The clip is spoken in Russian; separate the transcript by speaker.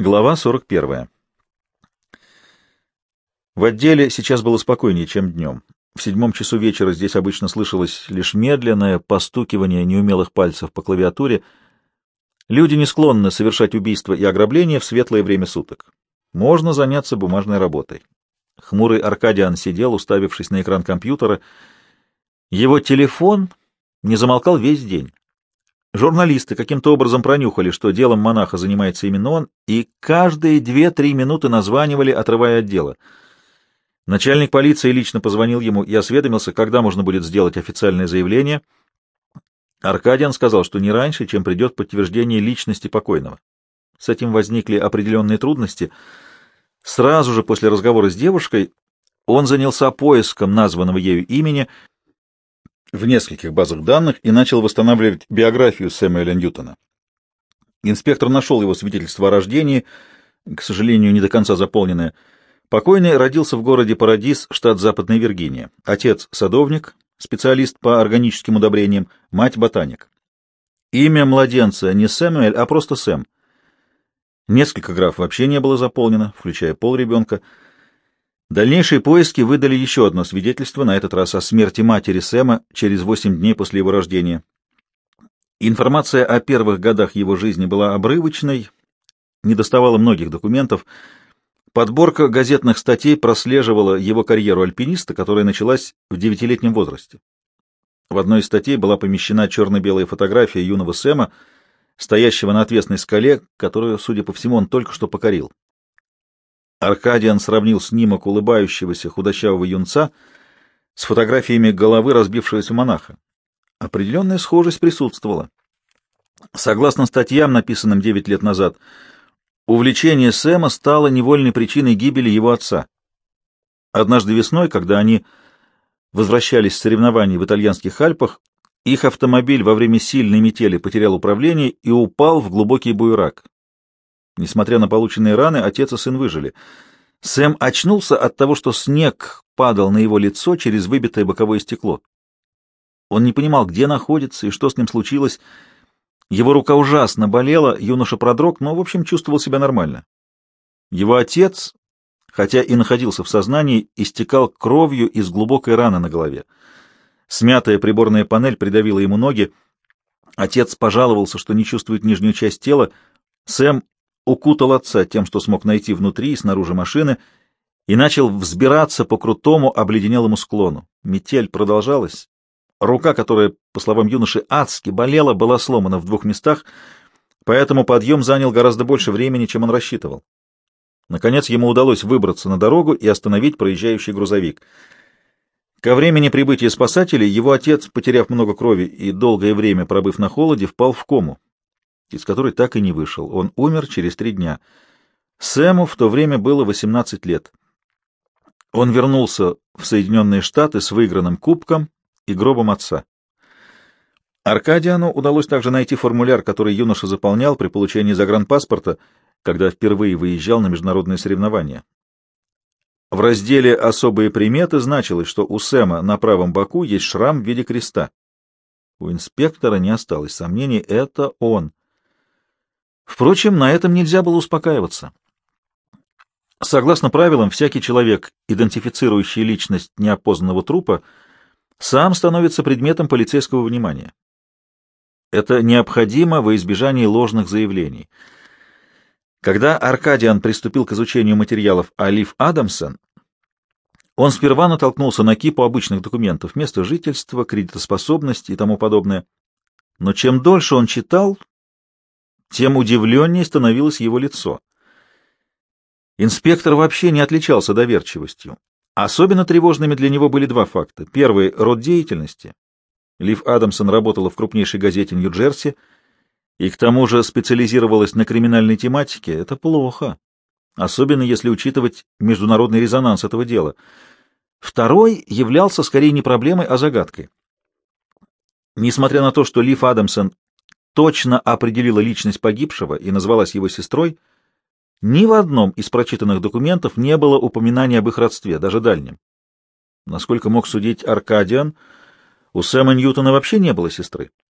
Speaker 1: Глава 41. В отделе сейчас было спокойнее, чем днем. В седьмом часу вечера здесь обычно слышалось лишь медленное постукивание неумелых пальцев по клавиатуре. Люди не склонны совершать убийства и ограбления в светлое время суток. Можно заняться бумажной работой. Хмурый Аркадиан сидел, уставившись на экран компьютера. Его телефон не замолкал весь день. Журналисты каким-то образом пронюхали, что делом монаха занимается именно он, и каждые две-три минуты названивали, отрывая от дела. Начальник полиции лично позвонил ему и осведомился, когда можно будет сделать официальное заявление. Аркадиан сказал, что не раньше, чем придет подтверждение личности покойного. С этим возникли определенные трудности. Сразу же после разговора с девушкой он занялся поиском названного ею имени — в нескольких базах данных и начал восстанавливать биографию Сэмюэля Ньютона. Инспектор нашел его свидетельство о рождении, к сожалению, не до конца заполненное. Покойный родился в городе Парадис, штат Западная Виргиния. Отец — садовник, специалист по органическим удобрениям, мать — ботаник. Имя младенца не Сэмюэль, а просто Сэм. Несколько граф вообще не было заполнено, включая пол ребенка — Дальнейшие поиски выдали еще одно свидетельство, на этот раз о смерти матери Сэма через восемь дней после его рождения. Информация о первых годах его жизни была обрывочной, не доставала многих документов. Подборка газетных статей прослеживала его карьеру альпиниста, которая началась в девятилетнем возрасте. В одной из статей была помещена черно-белая фотография юного Сэма, стоящего на отвесной скале, которую, судя по всему, он только что покорил. Аркадиан сравнил снимок улыбающегося худощавого юнца с фотографиями головы разбившегося монаха. Определенная схожесть присутствовала. Согласно статьям, написанным девять лет назад, увлечение Сэма стало невольной причиной гибели его отца. Однажды весной, когда они возвращались с соревнований в итальянских Альпах, их автомобиль во время сильной метели потерял управление и упал в глубокий буерак. Несмотря на полученные раны, отец и сын выжили. Сэм очнулся от того, что снег падал на его лицо через выбитое боковое стекло. Он не понимал, где находится и что с ним случилось. Его рука ужасно болела, юноша продрог, но, в общем, чувствовал себя нормально. Его отец, хотя и находился в сознании, истекал кровью из глубокой раны на голове. Смятая приборная панель придавила ему ноги. Отец пожаловался, что не чувствует нижнюю часть тела. Сэм укутал отца тем, что смог найти внутри и снаружи машины, и начал взбираться по крутому обледенелому склону. Метель продолжалась. Рука, которая, по словам юноши, адски болела, была сломана в двух местах, поэтому подъем занял гораздо больше времени, чем он рассчитывал. Наконец ему удалось выбраться на дорогу и остановить проезжающий грузовик. Ко времени прибытия спасателей его отец, потеряв много крови и долгое время пробыв на холоде, впал в кому из которой так и не вышел. Он умер через три дня. Сэму в то время было 18 лет. Он вернулся в Соединенные Штаты с выигранным кубком и гробом отца. Аркадиану удалось также найти формуляр, который юноша заполнял при получении загранпаспорта, когда впервые выезжал на международные соревнования. В разделе «Особые приметы» значилось, что у Сэма на правом боку есть шрам в виде креста. У инспектора не осталось сомнений, это он. Впрочем, на этом нельзя было успокаиваться. Согласно правилам, всякий человек, идентифицирующий личность неопознанного трупа, сам становится предметом полицейского внимания. Это необходимо во избежание ложных заявлений. Когда Аркадиан приступил к изучению материалов Алиф Адамсон, он сперва натолкнулся на кипу обычных документов, место жительства, кредитоспособность и тому подобное. Но чем дольше он читал, тем удивленнее становилось его лицо. Инспектор вообще не отличался доверчивостью. Особенно тревожными для него были два факта. Первый — род деятельности. Лив Адамсон работала в крупнейшей газете Нью-Джерси и к тому же специализировалась на криминальной тематике. Это плохо, особенно если учитывать международный резонанс этого дела. Второй являлся скорее не проблемой, а загадкой. Несмотря на то, что Лив Адамсон точно определила личность погибшего и назвалась его сестрой, ни в одном из прочитанных документов не было упоминания об их родстве, даже дальнем. Насколько мог судить Аркадиан, у Сэма Ньютона вообще не было сестры.